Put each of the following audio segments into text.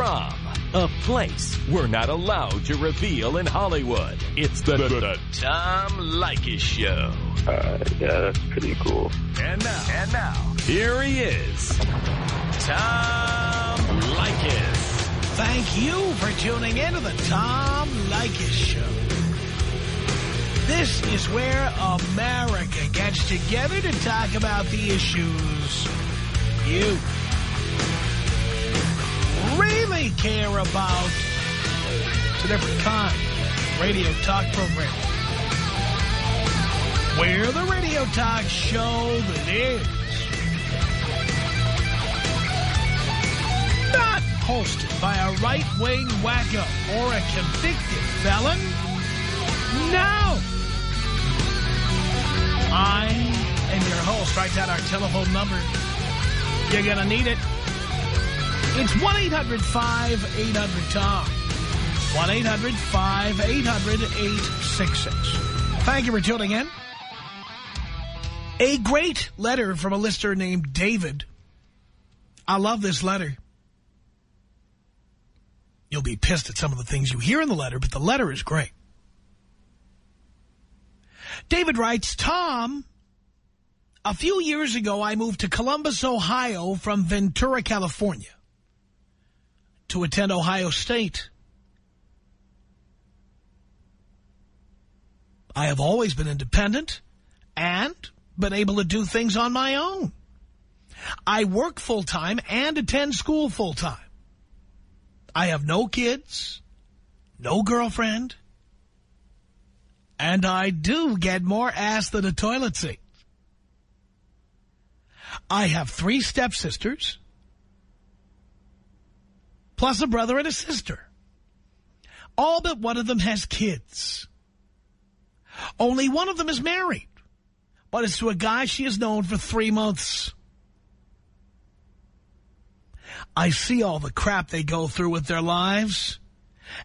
from, a place we're not allowed to reveal in Hollywood. It's the, the, the Tom Leykis Show. Uh, yeah, that's pretty cool. And now, and now, here he is, Tom Leykis. Thank you for tuning in to the Tom Leykis Show. This is where America gets together to talk about the issues you really care about. It's a different kind radio talk program. We're the radio talk show that is not hosted by a right-wing wacko or a convicted felon. No. I am your host. Write down our telephone number. You're going to need it. It's 1-800-5800-TOM. 1-800-5800-866. Thank you for tuning in. A great letter from a listener named David. I love this letter. You'll be pissed at some of the things you hear in the letter, but the letter is great. David writes, Tom, a few years ago I moved to Columbus, Ohio from Ventura, California to attend Ohio State. I have always been independent and been able to do things on my own. I work full-time and attend school full-time. I have no kids, no girlfriend, and I do get more ass than a toilet seat. I have three stepsisters, plus a brother and a sister. All but one of them has kids. Only one of them is married, but it's to a guy she has known for three months. I see all the crap they go through with their lives,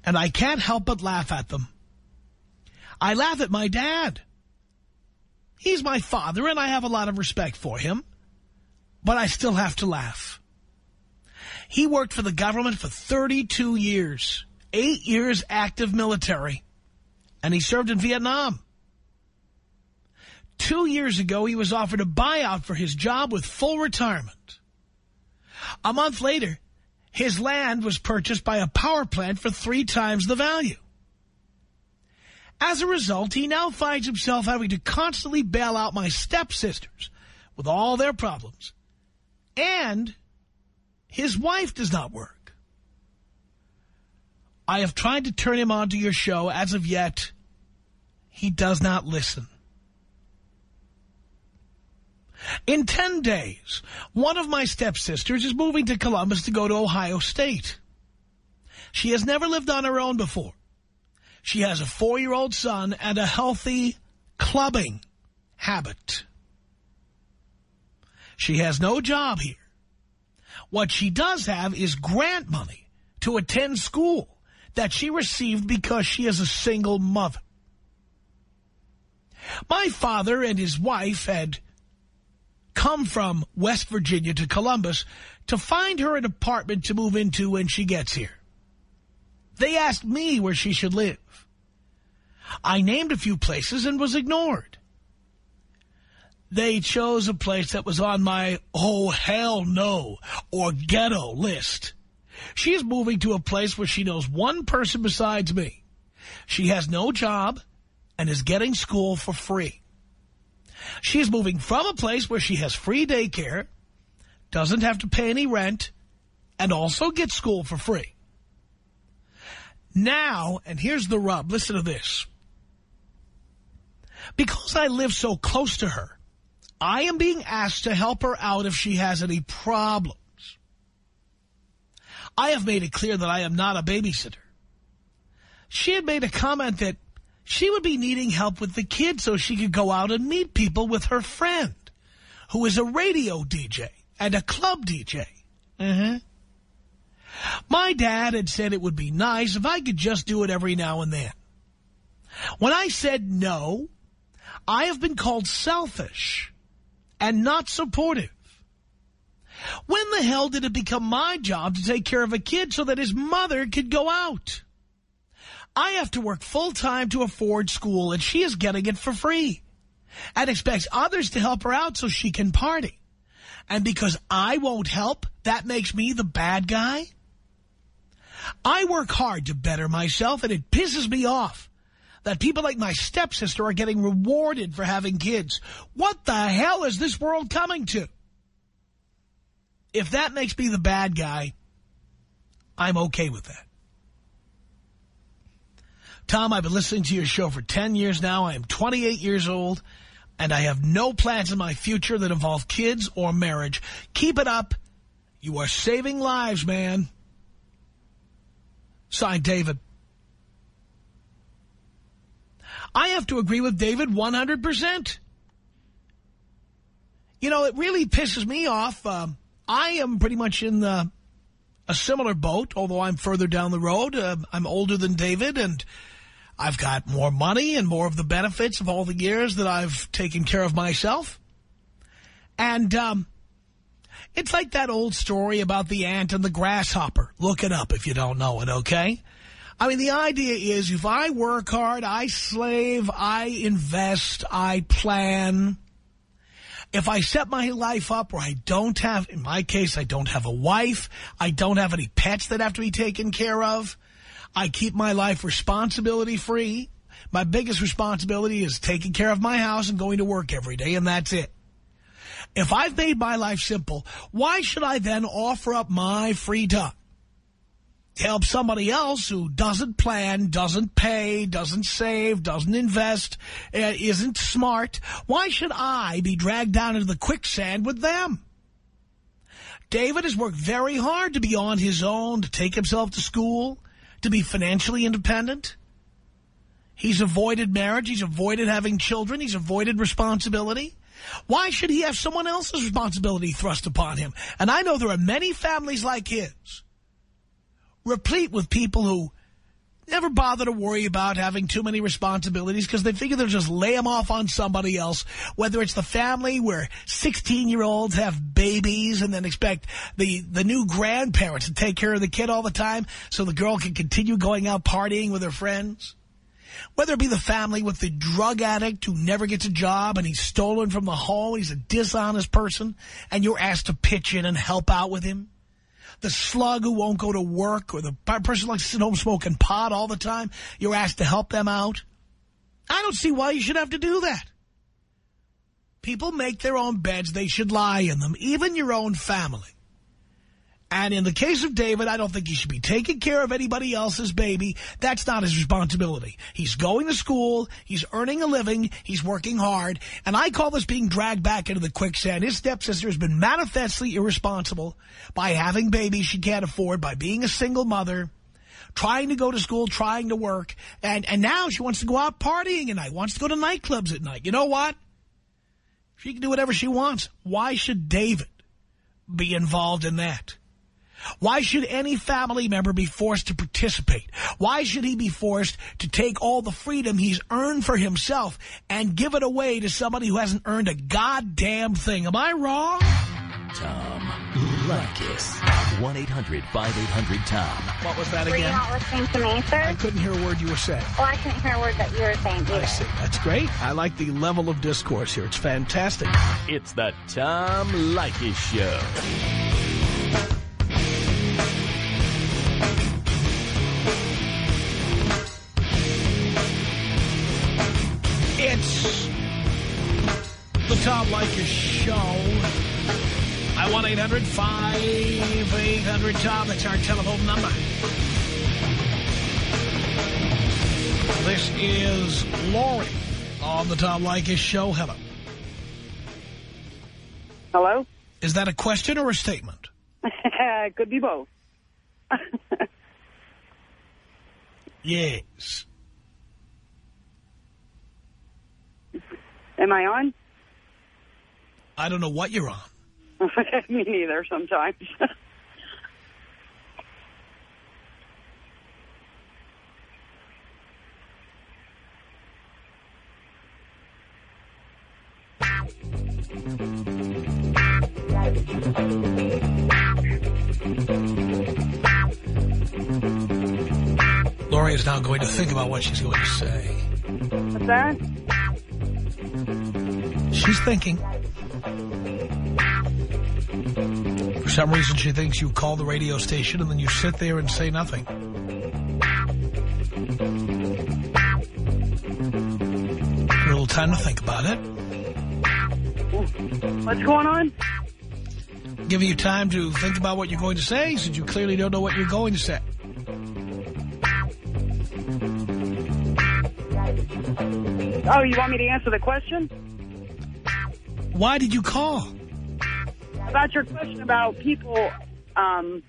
and I can't help but laugh at them. I laugh at my dad. He's my father, and I have a lot of respect for him, but I still have to laugh. He worked for the government for 32 years, eight years active military, and he served in Vietnam. Two years ago, he was offered a buyout for his job with full retirement. A month later, his land was purchased by a power plant for three times the value. As a result, he now finds himself having to constantly bail out my stepsisters with all their problems. And his wife does not work. I have tried to turn him on to your show. As of yet, he does not listen. In 10 days, one of my stepsisters is moving to Columbus to go to Ohio State. She has never lived on her own before. She has a four-year-old son and a healthy clubbing habit. She has no job here. What she does have is grant money to attend school that she received because she is a single mother. My father and his wife had come from West Virginia to Columbus to find her an apartment to move into when she gets here. They asked me where she should live. I named a few places and was ignored. They chose a place that was on my oh hell no or ghetto list. She is moving to a place where she knows one person besides me. She has no job and is getting school for free. She is moving from a place where she has free daycare, doesn't have to pay any rent, and also gets school for free. Now, and here's the rub, listen to this. Because I live so close to her, I am being asked to help her out if she has any problems. I have made it clear that I am not a babysitter. She had made a comment that she would be needing help with the kids so she could go out and meet people with her friend, who is a radio DJ and a club DJ. Mm-hmm. My dad had said it would be nice if I could just do it every now and then. When I said no, I have been called selfish and not supportive. When the hell did it become my job to take care of a kid so that his mother could go out? I have to work full-time to afford school, and she is getting it for free. And expects others to help her out so she can party. And because I won't help, that makes me the bad guy? I work hard to better myself, and it pisses me off that people like my stepsister are getting rewarded for having kids. What the hell is this world coming to? If that makes me the bad guy, I'm okay with that. Tom, I've been listening to your show for 10 years now. I am 28 years old, and I have no plans in my future that involve kids or marriage. Keep it up. You are saving lives, man. Signed, David. I have to agree with David 100%. You know, it really pisses me off. Um, I am pretty much in the, a similar boat, although I'm further down the road. Uh, I'm older than David, and I've got more money and more of the benefits of all the years that I've taken care of myself. And um, it's like that old story about the ant and the grasshopper. Look it up if you don't know it, okay? I mean, the idea is if I work hard, I slave, I invest, I plan. If I set my life up where I don't have, in my case, I don't have a wife, I don't have any pets that have to be taken care of, I keep my life responsibility free. My biggest responsibility is taking care of my house and going to work every day, and that's it. If I've made my life simple, why should I then offer up my free time help somebody else who doesn't plan, doesn't pay, doesn't save, doesn't invest, isn't smart, why should I be dragged down into the quicksand with them? David has worked very hard to be on his own, to take himself to school, to be financially independent. He's avoided marriage. He's avoided having children. He's avoided responsibility. Why should he have someone else's responsibility thrust upon him? And I know there are many families like his replete with people who never bother to worry about having too many responsibilities because they figure they'll just lay them off on somebody else, whether it's the family where 16-year-olds have babies and then expect the, the new grandparents to take care of the kid all the time so the girl can continue going out partying with her friends. Whether it be the family with the drug addict who never gets a job and he's stolen from the home, he's a dishonest person, and you're asked to pitch in and help out with him the slug who won't go to work or the person who likes to sit home smoking pot all the time, you're asked to help them out. I don't see why you should have to do that. People make their own beds. They should lie in them, even your own family. And in the case of David, I don't think he should be taking care of anybody else's baby. That's not his responsibility. He's going to school. He's earning a living. He's working hard. And I call this being dragged back into the quicksand. His stepsister has been manifestly irresponsible by having babies she can't afford, by being a single mother, trying to go to school, trying to work. And, and now she wants to go out partying at night, wants to go to nightclubs at night. You know what? She can do whatever she wants. Why should David be involved in that? Why should any family member be forced to participate? Why should he be forced to take all the freedom he's earned for himself and give it away to somebody who hasn't earned a goddamn thing? Am I wrong? Tom Leykis. 1-800-5800-TOM. What was that Were you again? not listening to me, sir? I couldn't hear a word you were saying. Well, I couldn't hear a word that you were saying either. I see. That's great. I like the level of discourse here. It's fantastic. It's the Tom Leykis Show. Tom Leykis Show. I 1-800-5800-TOM. That's our telephone number. This is Lori on the Tom Leykis Show. Hello. Hello? Is that a question or a statement? Could be both. Yes. Am I on? I don't know what you're on. Me neither sometimes. Lori is now going to think about what she's going to say. What's that? She's thinking. For some reason, she thinks you call the radio station and then you sit there and say nothing. A little time to think about it. What's going on? Giving you time to think about what you're going to say since you clearly don't know what you're going to say. Oh, you want me to answer the question? Why did you call? About your question about people um,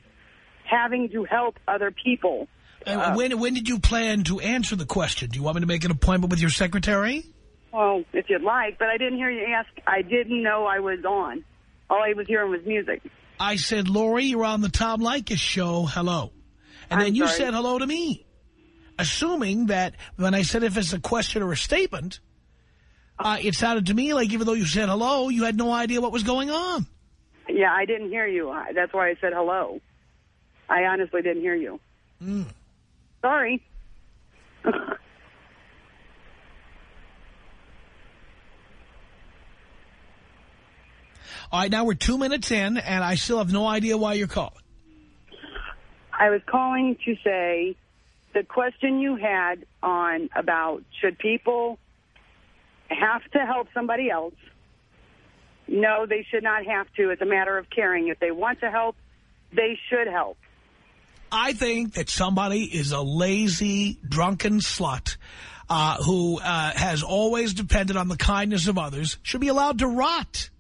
having to help other people. Uh, when when did you plan to answer the question? Do you want me to make an appointment with your secretary? Well, if you'd like, but I didn't hear you ask. I didn't know I was on. All I was hearing was music. I said, Lori, you're on the Tom Leykis show. Hello. And I'm then you sorry. said hello to me, assuming that when I said if it's a question or a statement, uh, it sounded to me like even though you said hello, you had no idea what was going on. Yeah, I didn't hear you. That's why I said hello. I honestly didn't hear you. Hmm. Sorry. All right, now we're two minutes in, and I still have no idea why you're calling. I was calling to say the question you had on about should people have to help somebody else? No, they should not have to. It's a matter of caring. If they want to help, they should help. I think that somebody is a lazy, drunken slut uh, who uh, has always depended on the kindness of others should be allowed to rot.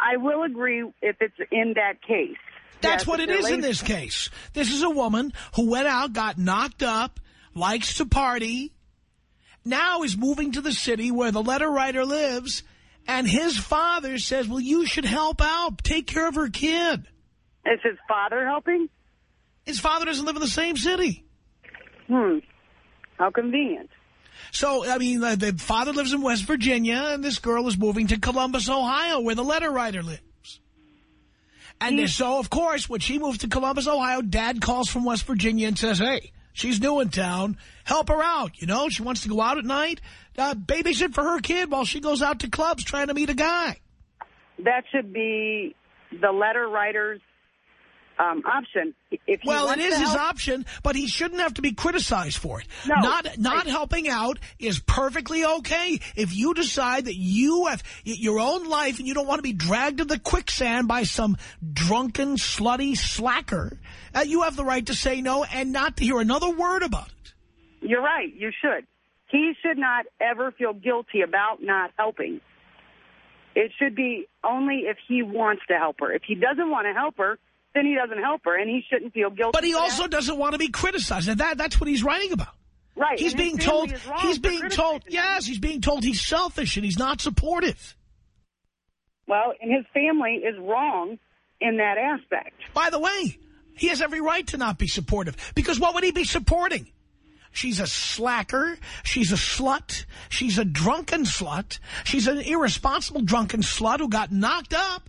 I will agree if it's in that case. That's Yes, what it is it in this case. This is a woman who went out, got knocked up, likes to party, now is moving to the city where the letter writer lives, and his father says, well, you should help out, take care of her kid. Is his father helping? His father doesn't live in the same city. Hmm. How convenient. So, I mean, uh, the father lives in West Virginia, and this girl is moving to Columbus, Ohio, where the letter writer lives. And so, of course, when she moves to Columbus, Ohio, Dad calls from West Virginia and says, hey, she's new in town. Help her out. You know, she wants to go out at night. Uh, babysit for her kid while she goes out to clubs trying to meet a guy. That should be the letter writer's um, option. If Well, it is his help- option, but he shouldn't have to be criticized for it. No, not not I- helping out is perfectly okay. If you decide that you have your own life and you don't want to be dragged to the quicksand by some drunken, slutty slacker, uh, you have the right to say no and not to hear another word about it. You're right. You should. He should not ever feel guilty about not helping. It should be only if he wants to help her. If he doesn't want to help her, then he doesn't help her, and he shouldn't feel guilty. But he also that. doesn't want to be criticized. And that that's what he's writing about. right. He's being told he's being told yes, he's being told he's selfish and he's not supportive. Well, and his family is wrong in that aspect. By the way, he has every right to not be supportive. Because what would he be supporting? She's a slacker. She's a slut. She's a drunken slut. She's an irresponsible drunken slut who got knocked up.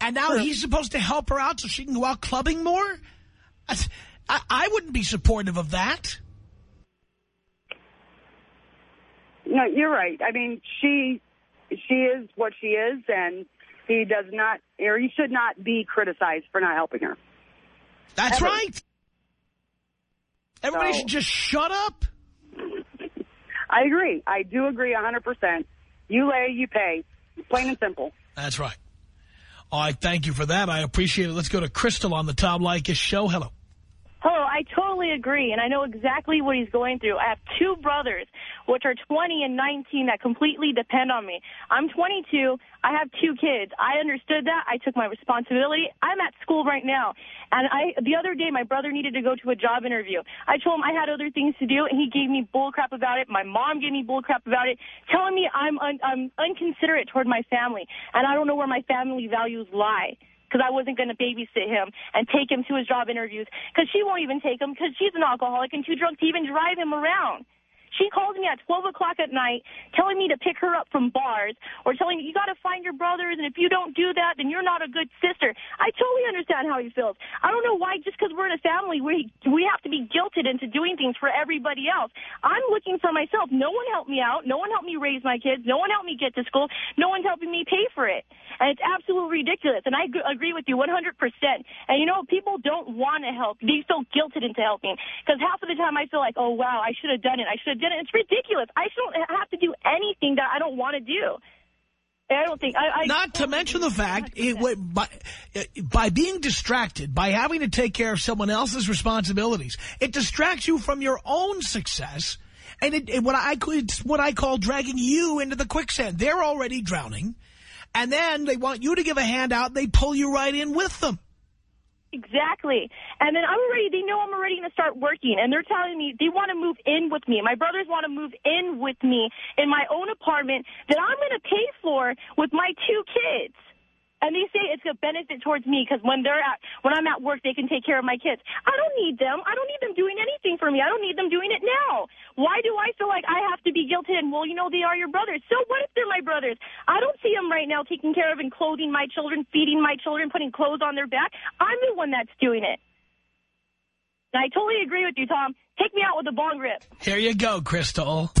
And now he's supposed to help her out so she can go out clubbing more? I, I, I wouldn't be supportive of that. No, you're right. I mean, she she is what she is, and he does not, or he should not be criticized for not helping her. That's Ever. right. Everybody So- should just shut up. I agree. I do agree 100%. You lay, you pay. Plain and simple. That's right. All right, thank you for that. I appreciate it. Let's go to Crystal on the Tom Leykis show. Hello. Hello, I totally agree, and I know exactly what he's going through. I have two brothers, which are 20 and 19, that completely depend on me. I'm 22. I have two kids. I understood that. I took my responsibility. I'm at school right now, and I the other day my brother needed to go to a job interview. I told him I had other things to do, and he gave me bull crap about it. My mom gave me bull crap about it, telling me I'm un, I'm inconsiderate toward my family, and I don't know where my family values lie because I wasn't going to babysit him and take him to his job interviews because she won't even take him because she's an alcoholic and too drunk to even drive him around. She calls me at 12 o'clock at night telling me to pick her up from bars or telling me, you got to find your brothers, and if you don't do that, then you're not a good sister. I totally understand how he feels. I don't know why, just because we're in a family, we we have to be guilted into doing things for everybody else. I'm looking for myself. No one helped me out. No one helped me raise my kids. No one helped me get to school. No one's helping me pay for it. And it's absolutely ridiculous. And I agree with you 100%. And, you know, people don't want to help. They feel guilted into helping. Because half of the time I feel like, oh, wow, I should have done it. I should have It's ridiculous. I don't have to do anything that I don't want to do. I don't think... I, I Not to mention the fact, it, by, by being distracted, by having to take care of someone else's responsibilities, it distracts you from your own success, and it, it, what, I, it's what I call dragging you into the quicksand. They're already drowning, and then they want you to give a hand out, they pull you right in with them. Exactly. And then I'm already, They know I'm already going to start working. And they're telling me they want to move in with me. My brothers want to move in with me in my own apartment that I'm going to pay for with my two kids. And they say it's a benefit towards me because when they're at, when I'm at work, they can take care of my kids. I don't need them. I don't need them doing anything for me. I don't need them doing it now. Why do I feel like I have to be guilty? And, well, you know, they are your brothers. So what if they're my brothers? I don't see them right now taking care of and clothing my children, feeding my children, putting clothes on their back. I'm the one that's doing it. And I totally agree with you, Tom. Take me out with a bong rip. Here you go, Crystal.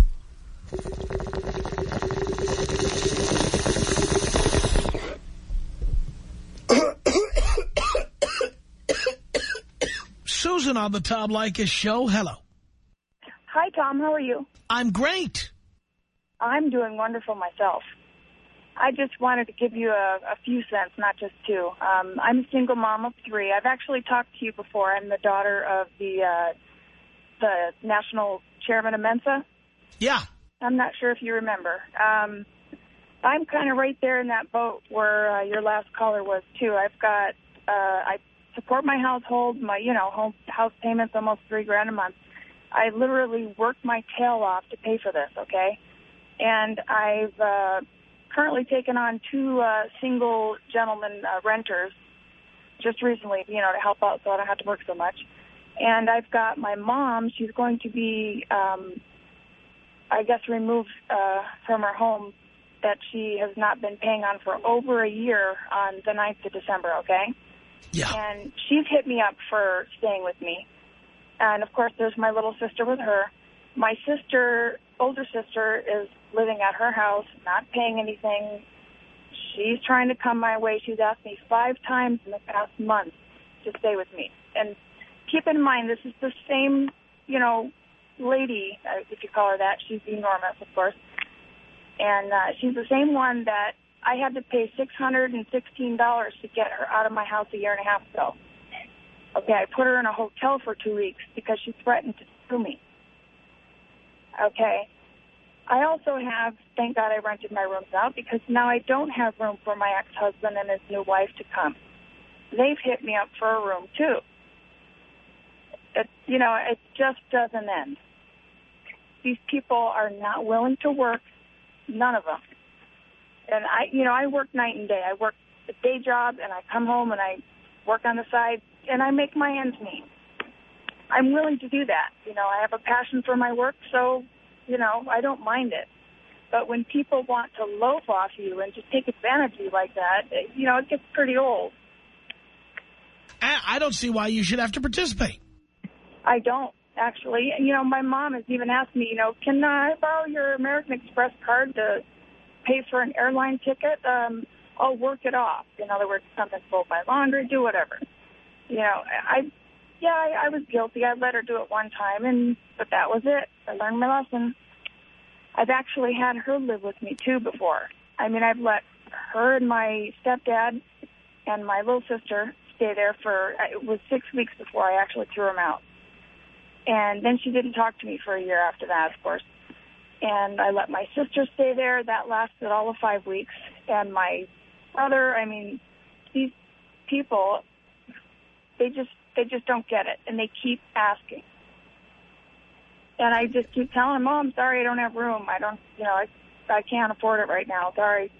Susan on the Tom Leykis show. Hello. Hi, Tom. How are you? I'm great. I'm doing wonderful myself. I just wanted to give you a, a few cents, not just two. Um, I'm a single mom of three. I've actually talked to you before. I'm the daughter of the uh, the national chairman of Mensa. Yeah. I'm not sure if you remember. Um, I'm kind of right there in that boat where uh, your last caller was too. I've got uh, I support my household, my you know home house payments almost three grand a month. I literally worked my tail off to pay for this. Okay, and I've uh, currently taken on two uh, single gentlemen uh, renters just recently, you know, to help out so I don't have to work so much. And I've got my mom. She's going to be, um, I guess, removed uh, from her home that she has not been paying on for over a year on the 9th of December, okay? Yeah. And she's hit me up for staying with me. And, of course, there's my little sister with her. My sister, older sister, is living at her house, not paying anything. She's trying to come my way. She's asked me five times in the past month to stay with me. And keep in mind, this is the same, you know, lady, uh, if you call her that. She's enormous, of course. And uh, she's the same one that I had to pay $616 to get her out of my house a year and a half ago. Okay, I put her in a hotel for two weeks because she threatened to sue me. Okay. I also have, thank God I rented my rooms out because now I don't have room for my ex-husband and his new wife to come. They've hit me up for a room too. It, you know, it just doesn't end. These people are not willing to work, none of them. And I, you know, I work night and day. I work a day job and I come home and I work on the side and I make my ends meet. I'm willing to do that. You know, I have a passion for my work, so, you know, I don't mind it. But when people want to loaf off you and just take advantage of you like that, it, you know, it gets pretty old. I don't see why you should have to participate. I don't, actually. You know, my mom has even asked me, you know, can I borrow your American Express card to pay for an airline ticket? Um, I'll work it off. In other words, something fold my laundry, do whatever. You know, I yeah, I, I was guilty. I let her do it one time, and but that was it. I learned my lesson. I've actually had her live with me, too, before. I mean, I've let her and my stepdad and my little sister stay there for, it was six weeks before I actually threw them out. And then she didn't talk to me for a year after that, of course. And I let my sister stay there. That lasted all of five weeks. And my brother, I mean, these people, they just they just don't get it, and they keep asking. And I just keep telling them, "Oh, I'm sorry, I don't have room. I don't, you know, I, I can't afford it right now. Sorry."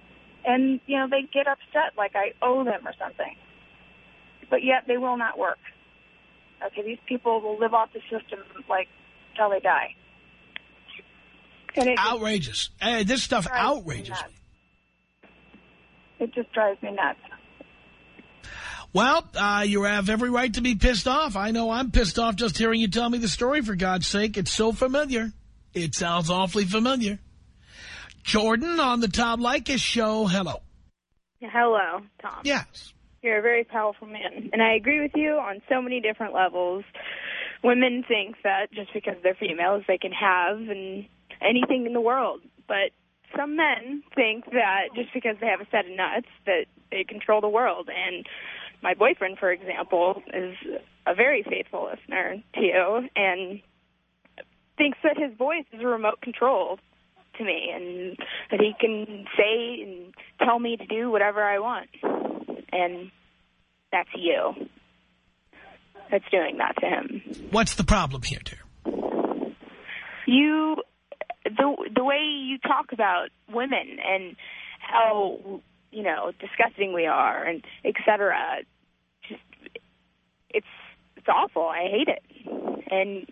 And you know, they get upset like I owe them or something. But yet they will not work. Okay, these people will live off the system like till they die. And it outrageous. Hey, this stuff outrages me. It just drives me nuts. Well, uh, you have every right to be pissed off. I know I'm pissed off just hearing you tell me the story, for God's sake. It's so familiar. It sounds awfully familiar. Jordan on the Tom Leykis show. Hello. Hello, Tom. Yes. You're a very powerful man, and I agree with you on so many different levels. Women think that just because they're females, they can have and anything in the world, but some men think that just because they have a set of nuts that they control the world. And my boyfriend, for example, is a very faithful listener to you and thinks that his voice is a remote control to me and that he can say and tell me to do whatever I want. And that's you that's doing that to him. What's the problem here, dear? You, the the way you talk about women and how you know disgusting we are and etc. Just it's it's awful. I hate it. And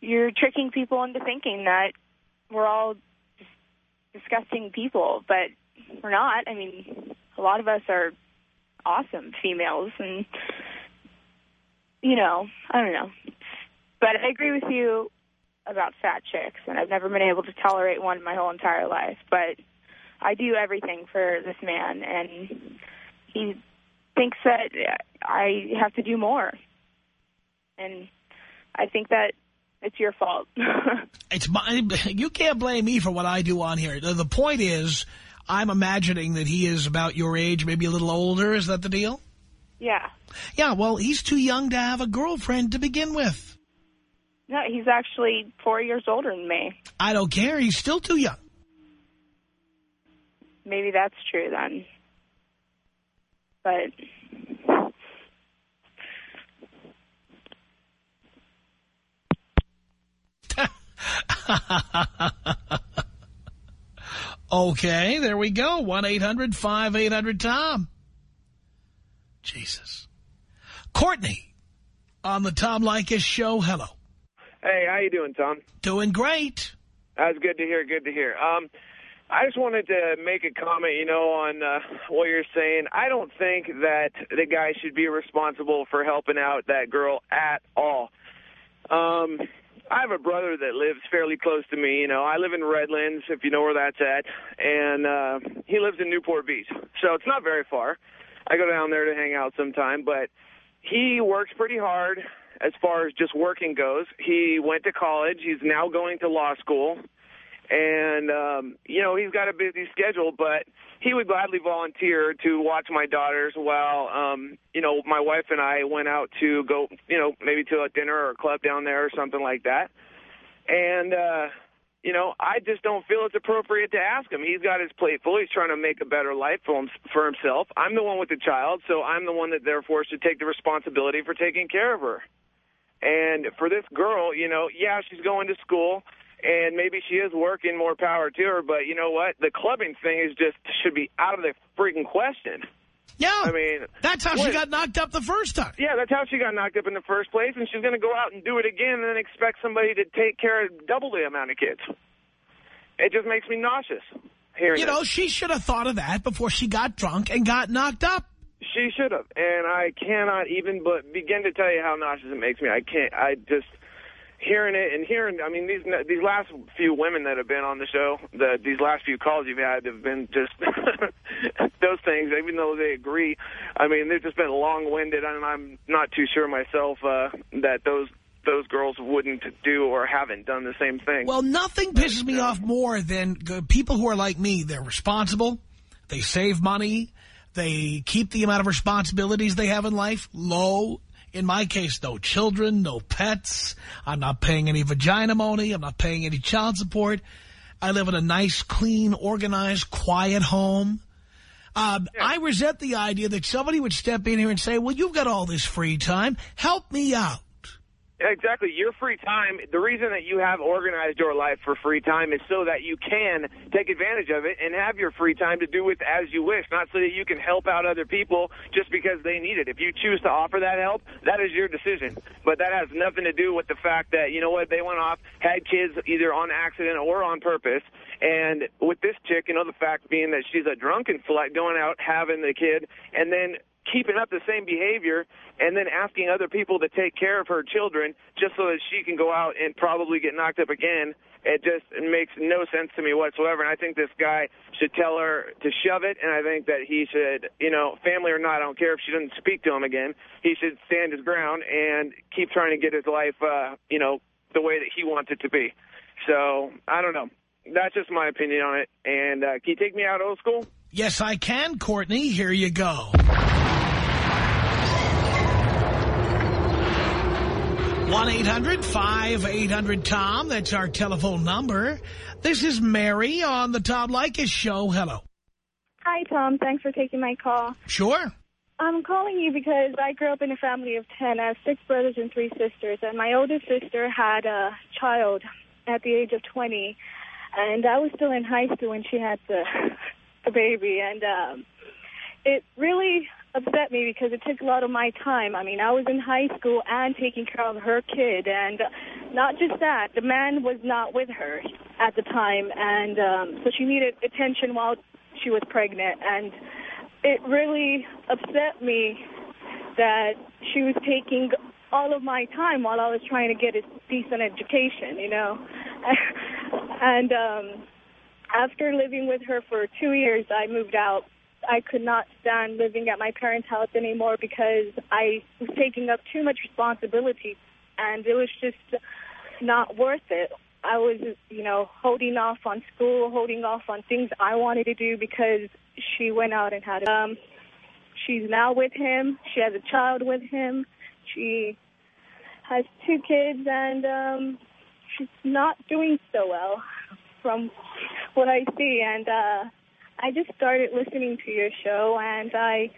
you're tricking people into thinking that we're all just disgusting people, but we're not. I mean, a lot of us are awesome females, and you know, I don't know. But I agree with you about fat chicks, and I've never been able to tolerate one my whole entire life. But I do everything for this man, and he thinks that I have to do more. And I think that it's your fault. it's my, You can't blame me for what I do on here. The, the point is, I'm imagining that he is about your age, maybe a little older. Is that the deal? Yeah. Yeah, well, he's too young to have a girlfriend to begin with. No, he's actually four years older than me. I don't care. He's still too young. Maybe that's true then. But... okay, there we go. 1-800-5800-TOM. Jesus. Courtney on the Tom Leykis show. Hello. Hey, how you doing, Tom? Doing great. That's good to hear. Good to hear. Um, I just wanted to make a comment, you know, on uh, what you're saying. I don't think that the guy should be responsible for helping out that girl at all. Um, I have a brother that lives fairly close to me. You know, I live in Redlands, if you know where that's at, and uh, he lives in Newport Beach, so it's not very far. I go down there to hang out sometime, but he works pretty hard as far as just working goes. He went to college. He's now going to law school. And, um, you know, he's got a busy schedule, but he would gladly volunteer to watch my daughters while, um, you know, my wife and I went out to go, you know, maybe to a dinner or a club down there or something like that. And, uh, you know, I just don't feel it's appropriate to ask him. He's got his plate full. He's trying to make a better life for, him, for himself. I'm the one with the child, so I'm the one that therefore should take the responsibility for taking care of her. And for this girl, you know, yeah, she's going to school, and maybe she is working more power to her, but you know what? The clubbing thing is just should be out of the freaking question. Yeah. I mean, that's how what? she got knocked up the first time. Yeah, that's how she got knocked up in the first place, and she's going to go out and do it again and then expect somebody to take care of double the amount of kids. It just makes me nauseous hearing You know, she should have thought of that before she got drunk and got knocked up. She should have, and I cannot even but begin to tell you how nauseous it makes me. I can't, I just hearing it and hearing, I mean, these these last few women that have been on the show, the, these last few calls you've had have been just those things, even though they agree. I mean, they've just been long-winded, and I'm not too sure myself uh, that those those girls wouldn't do or haven't done the same thing. Well, nothing pisses me off more than people who are like me. They're responsible. They save money. They keep the amount of responsibilities they have in life low. In my case, no children, no pets. I'm not paying any vagina money. I'm not paying any child support. I live in a nice, clean, organized, quiet home. Um, yeah. I resent the idea that somebody would step in here and say, well, you've got all this free time. Help me out. Exactly. Your free time, the reason that you have organized your life for free time is so that you can take advantage of it and have your free time to do with as you wish, not so that you can help out other people just because they need it. If you choose to offer that help, that is your decision. But that has nothing to do with the fact that, you know what, they went off, had kids either on accident or on purpose, and with this chick, you know, the fact being that she's a drunken slut going out having the kid and then keeping up the same behavior and then asking other people to take care of her children just so that she can go out and probably get knocked up again. It just makes no sense to me whatsoever. And I think this guy should tell her to shove it. And I think that he should, you know, family or not, I don't care if she doesn't speak to him again. He should stand his ground and keep trying to get his life, uh, you know, the way that he wants it to be. So I don't know. That's just my opinion on it. And uh, can you take me out old school? Yes, I can, Courtney. Here you go. 1-800-5800-TOM. That's our telephone number. This is Mary on the Tom Leykis Show. Hello. Hi, Tom. Thanks for taking my call. Sure. I'm calling you because I grew up in a family of 10. I have six brothers and three sisters, and my oldest sister had a child at the age of 20, and I was still in high school when she had the, the baby, and um, it really upset me because it took a lot of my time. I mean, I was in high school and taking care of her kid, and not just that, the man was not with her at the time, and um, so she needed attention while she was pregnant, and it really upset me that she was taking all of my time while I was trying to get a decent education, you know. and um, after living with her for two years, I moved out I could not stand living at my parents' house anymore because I was taking up too much responsibility, and it was just not worth it. I was, you know, holding off on school, holding off on things I wanted to do because she went out and had. Um, she's now with him. She has a child with him. She has two kids, and um, she's not doing so well from what I see. And uh, I just started listening to your show, and I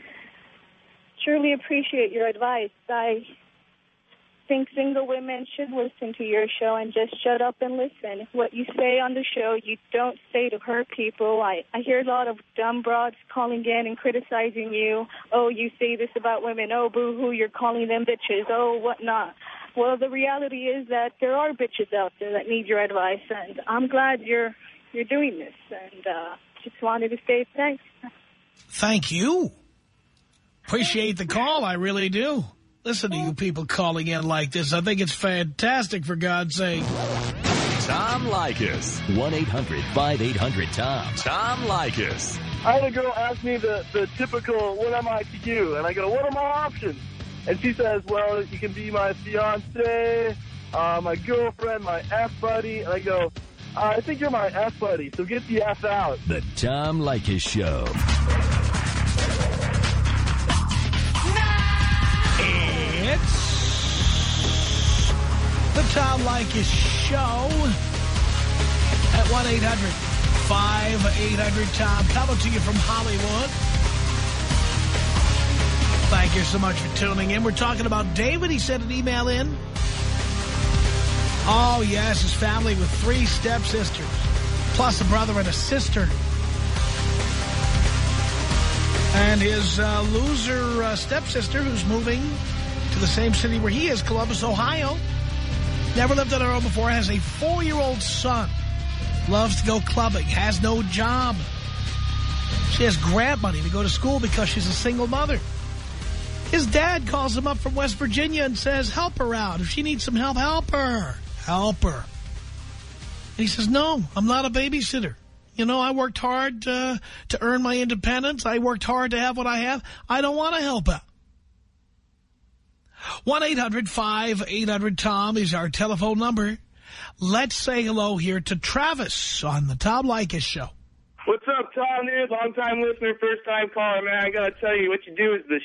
truly appreciate your advice. I think single women should listen to your show and just shut up and listen. What you say on the show, you don't say to hurt people. I, I hear a lot of dumb broads calling in and criticizing you. Oh, you say this about women. Oh, boo-hoo, you're calling them bitches. Oh, whatnot. Well, the reality is that there are bitches out there that need your advice, and I'm glad you're you're doing this. And uh, just wanted to say thanks. Thank you. Appreciate the call. I really do. Listen to you people calling in like this. I think it's fantastic, for God's sake. Tom Leykis. 1-800-5800-TOM. Tom Leykis. I had a girl ask me the, the typical, what am I to you? And I go, what are my options? And she says, well, you can be my fiance, uh, my girlfriend, my F-buddy. And I go, I think you're my F buddy, so get the F out. The Tom Leykis Show. It's the Tom Leykis Show at 1-800-5800-TOM. Coming to you from Hollywood. Thank you so much for tuning in. We're talking about David. He sent an email in. Oh, yes, his family with three stepsisters, plus a brother and a sister. And his uh, loser uh, stepsister, who's moving to the same city where he is, Columbus, Ohio. Never lived on her own before, has a four-year-old son. Loves to go clubbing, has no job. She has grant money to go to school because she's a single mother. His dad calls him up from West Virginia and says, help her out. If she needs some help, help her. Help her. And he says, no, I'm not a babysitter. You know, I worked hard uh, to earn my independence. I worked hard to have what I have. I don't want to help out. 1-800-5800-TOM is our telephone number. Let's say hello here to Travis on the Tom Leykis Show. What's up, Tom? Dude, long-time listener, first-time caller, man. I got to tell you, what you do is the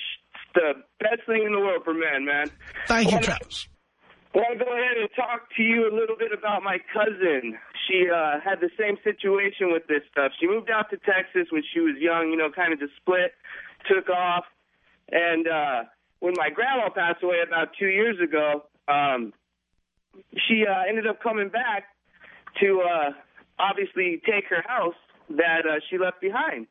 the best thing in the world for men, man. Thank you, Travis. I want to go ahead and talk to you a little bit about my cousin. She uh, had the same situation with this stuff. She moved out to Texas when she was young, you know, kind of just split, took off. And uh, when my grandma passed away about two years ago, um, she uh, ended up coming back to uh, obviously take her house that uh, she left behind.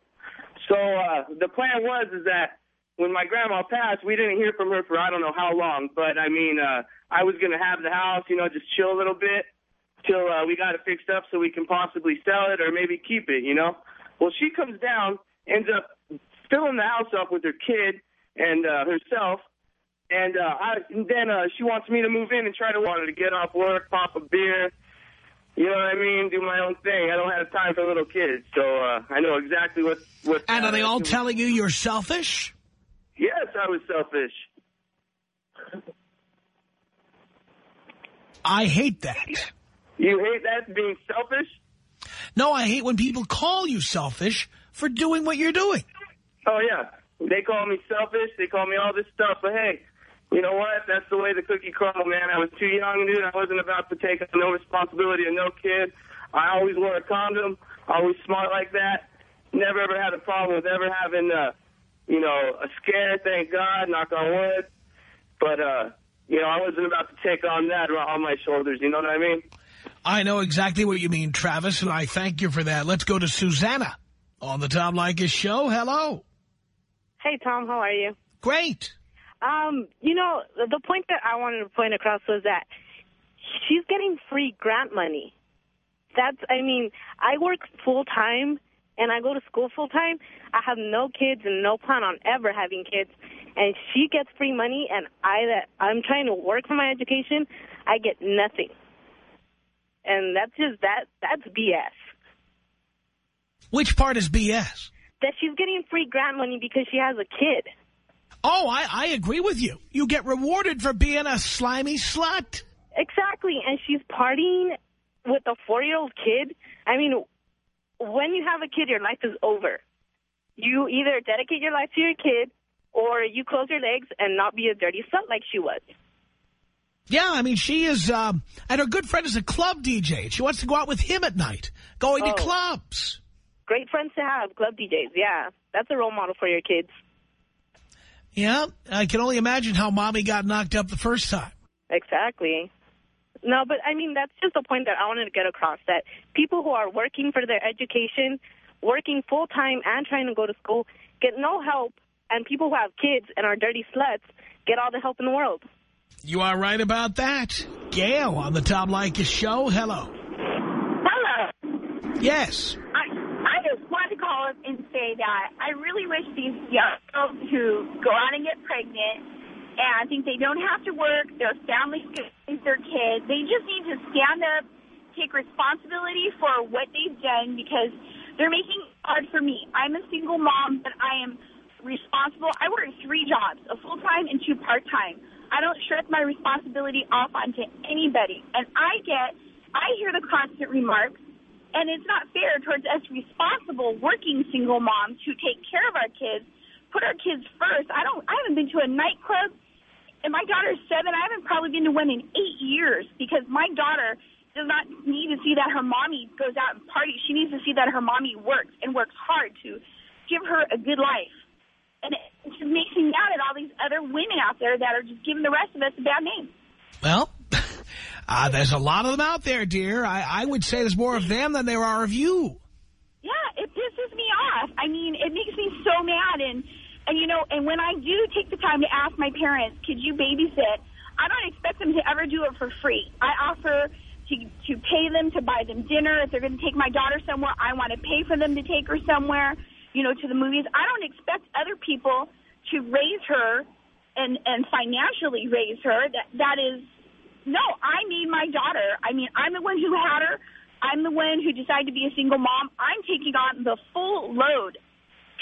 So uh, the plan was is that when my grandma passed, we didn't hear from her for I don't know how long, but I mean, uh, I was going to have the house, you know, just chill a little bit till uh, we got it fixed up so we can possibly sell it or maybe keep it, you know. Well, she comes down, ends up filling the house up with her kid and uh, herself. And, uh, I, and then uh, she wants me to move in and try to want her to get off work, pop a beer, you know what I mean, do my own thing. I don't have time for little kids, so uh, I know exactly what... what And are they all telling you you're selfish? Yes, I was selfish. I hate that. You hate that, being selfish? No, I hate when people call you selfish for doing what you're doing. Oh, yeah. They call me selfish. They call me all this stuff. But, hey, you know what? That's the way the cookie crumbled, man. I was too young, dude. I wasn't about to take on no responsibility of no kid. I always wore a condom. Always smart like that. Never, ever had a problem with ever having, uh, you know, a scare, thank God, knock on wood. But, uh, you know, I wasn't about to take on that on my shoulders. You know what I mean? I know exactly what you mean, Travis, and I thank you for that. Let's go to Susanna on the Tom Leykis show. Hello. Hey, Tom. How are you? Great. Um, you know, the point that I wanted to point across was that she's getting free grant money. That's, I mean, I work full-time, and I go to school full-time. I have no kids and no plan on ever having kids. And she gets free money, and I, that I'm trying to work for my education, I get nothing. And that's just, that. that's BS. Which part is BS? That she's getting free grant money because she has a kid. Oh, I, I agree with you. You get rewarded for being a slimy slut. Exactly, and she's partying with a four-year-old kid. I mean, when you have a kid, your life is over. You either dedicate your life to your kid or you close your legs and not be a dirty slut like she was. Yeah, I mean, she is, um, and her good friend is a club DJ. She wants to go out with him at night, going Oh. to clubs. Great friends to have, club DJs, yeah. That's a role model for your kids. Yeah, I can only imagine how mommy got knocked up the first time. Exactly. No, but I mean, that's just the point that I wanted to get across, that people who are working for their education, working full-time and trying to go to school, get no help, and people who have kids and are dirty sluts get all the help in the world. You are right about that. Gail on the Tom Leykis show. Hello. Hello. Yes. I I just wanted to call and say that I really wish these young girls who go out and get pregnant and think they don't have to work, their families can raise their kids. They just need to stand up, take responsibility for what they've done because they're making it hard for me. I'm a single mom, but I am responsible. I work three jobs, a full-time and two part-time. I don't shirk my responsibility off onto anybody. And I get, I hear the constant remarks, and it's not fair towards us responsible working single moms who take care of our kids, put our kids first. I don't, I haven't been to a nightclub, and my daughter's seven. I haven't probably been to one in eight years because my daughter does not need to see that her mommy goes out and parties. She needs to see that her mommy works and works hard to give her a good life. And it just makes me mad at all these other women out there that are just giving the rest of us a bad name. Well, uh, there's a lot of them out there, dear. I, I would say there's more of them than there are of you. Yeah, it pisses me off. I mean, it makes me so mad. And, and you know, and when I do take the time to ask my parents, could you babysit, I don't expect them to ever do it for free. I offer to, to pay them to buy them dinner. If they're going to take my daughter somewhere, I want to pay for them to take her somewhere, you know, to the movies. I don't expect other people to raise her and, and financially raise her. That That is, no, I need my daughter. I mean, I'm the one who had her. I'm the one who decided to be a single mom. I'm taking on the full load,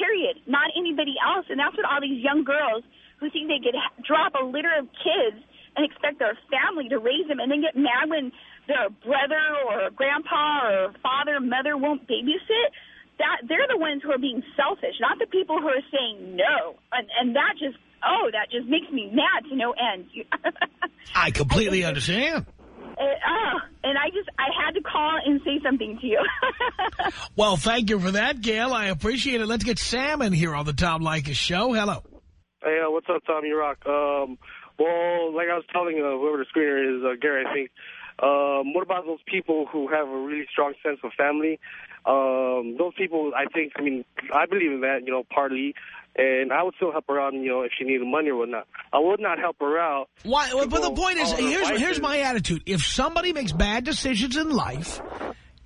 period, not anybody else. And that's what all these young girls who think they could drop a litter of kids and expect their family to raise them and then get mad when their brother or grandpa or father, mother won't babysit. That they're the ones who are being selfish, not the people who are saying no. And, and that just, oh, that just makes me mad to no end. I completely understand. Uh, oh, and I just, I had to call and say something to you. Well, thank you for that, Gail. I appreciate it. Let's get Sam in here on the Tom Leykis show. Hello. Hey, uh, what's up, Tom? You rock. Um, well, like I was telling uh, whoever the screener is, uh, Gary, I think, um, what about those people who have a really strong sense of family? Um, those people, I think, I mean, I believe in that, you know, partly, and I would still help her out, you know, if she needed money or whatnot. I would not help her out. Why? But the point is, here's here's my attitude. If somebody makes bad decisions in life,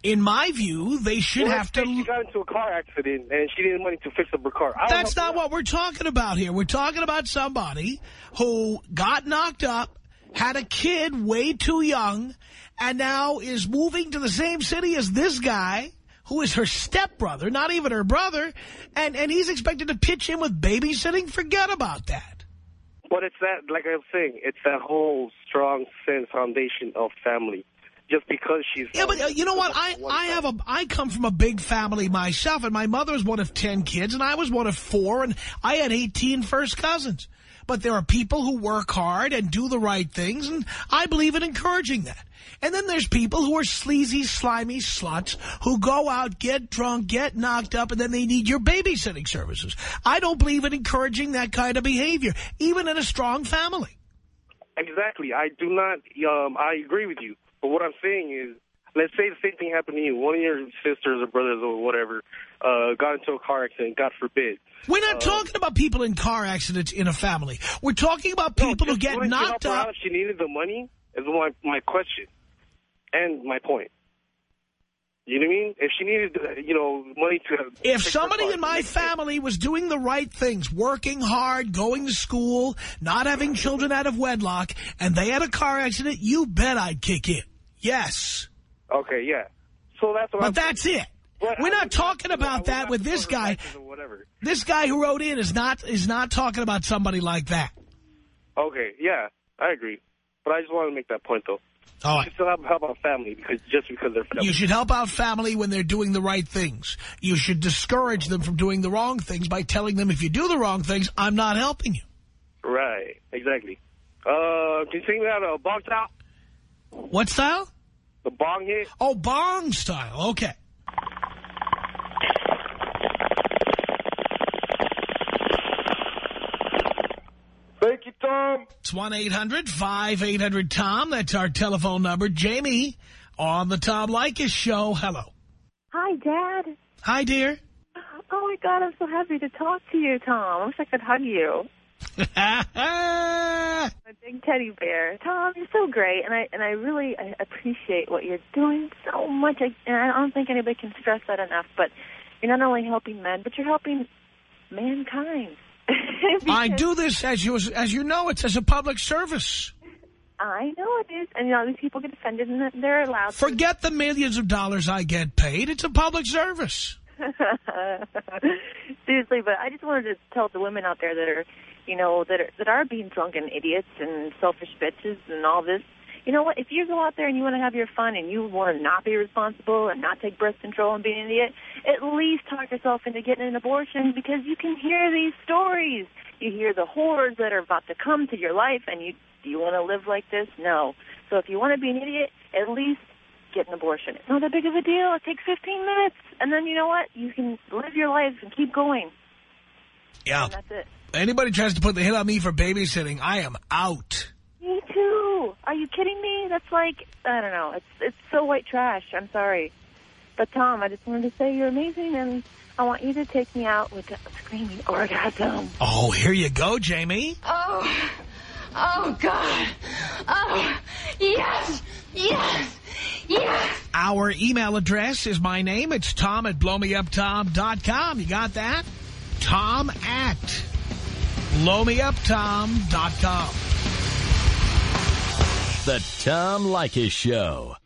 In my view, they should well, have to... She got into a car accident, and she needed money to fix up her car. That's not what we're talking about here. We're talking about somebody who got knocked up, had a kid way too young, and now is moving to the same city as this guy, who is her stepbrother, not even her brother, and, and he's expected to pitch in with babysitting? Forget about that. But it's that, like I was saying, it's that whole strong sense foundation of family just because she's yeah but uh, you know what i i have a i come from a big family myself and my mother was one of 10 kids and i was one of four and i had 18 first cousins but there are people who work hard and do the right things and i believe in encouraging that. And then there's people who are sleazy slimy sluts who go out get drunk get knocked up and then they need your babysitting services. I don't believe in encouraging that kind of behavior even in a strong family. Exactly. I do not um i agree with you. But what I'm saying is, let's say the same thing happened to you. One of your sisters or brothers or whatever uh, got into a car accident, God forbid. We're not um, talking about people in car accidents in a family. We're talking about people no, who get knocked up. Out. She needed the money is my, my question and my point. You know what I mean? If she needed, you know, money to... If somebody in my family was doing the right things, working hard, going to school, not having children out of wedlock, and they had a car accident, you bet I'd kick in. Yes. Okay, yeah. So that's what But I'm that's it. We're not talking about that with this guy. This guy who wrote in is not is not talking about somebody like that. Okay, yeah, I agree. But I just wanted to make that point, though. All right. You should still help, help out family because just because they're family. You should help out family when they're doing the right things. You should discourage them from doing the wrong things by telling them if you do the wrong things, I'm not helping you. Right, exactly. Uh, can you sing that uh, bong style? What style? The bong hit. Oh, bong style. Okay. Thank you, Tom. It's 1-800-5800-TOM. That's our telephone number. Jamie on the Tom Leykis show. Hello. Hi, Dad. Hi, dear. Oh, my God, I'm so happy to talk to you, Tom. I wish I could hug you. a big teddy bear. Tom, you're so great, and I and I really I appreciate what you're doing so much. I, and I don't think anybody can stress that enough. But you're not only helping men, but you're helping mankind. I do this, as you as you know, it's as a public service. I know it is. And, you know, these people get offended and they're allowed to Forget the millions of dollars I get paid. It's a public service. Seriously, but I just wanted to tell the women out there that are, you know, that are, that are being drunken idiots and selfish bitches and all this. You know what? If you go out there and you want to have your fun and you want to not be responsible and not take birth control and be an idiot, at least talk yourself into getting an abortion because you can hear these stories. You hear the horrors that are about to come to your life and you do you want to live like this? No. So if you want to be an idiot, at least get an abortion. It's not that big of a deal. It takes 15 minutes. And then you know what? You can live your life and keep going. Yeah. And that's it. Anybody tries to put the hit on me for babysitting, I am out. Me too. Are you kidding me? That's like, I don't know. It's it's so white trash. I'm sorry. But, Tom, I just wanted to say you're amazing, and I want you to take me out with a screaming orgasm. Oh, here you go, Jamie. Oh. Oh, God. Oh, yes, yes, yes. Our email address is my name. It's Tom at blowmeuptom.com. You got that? Tom at blowmeuptom.com. The Tom Leykis Show.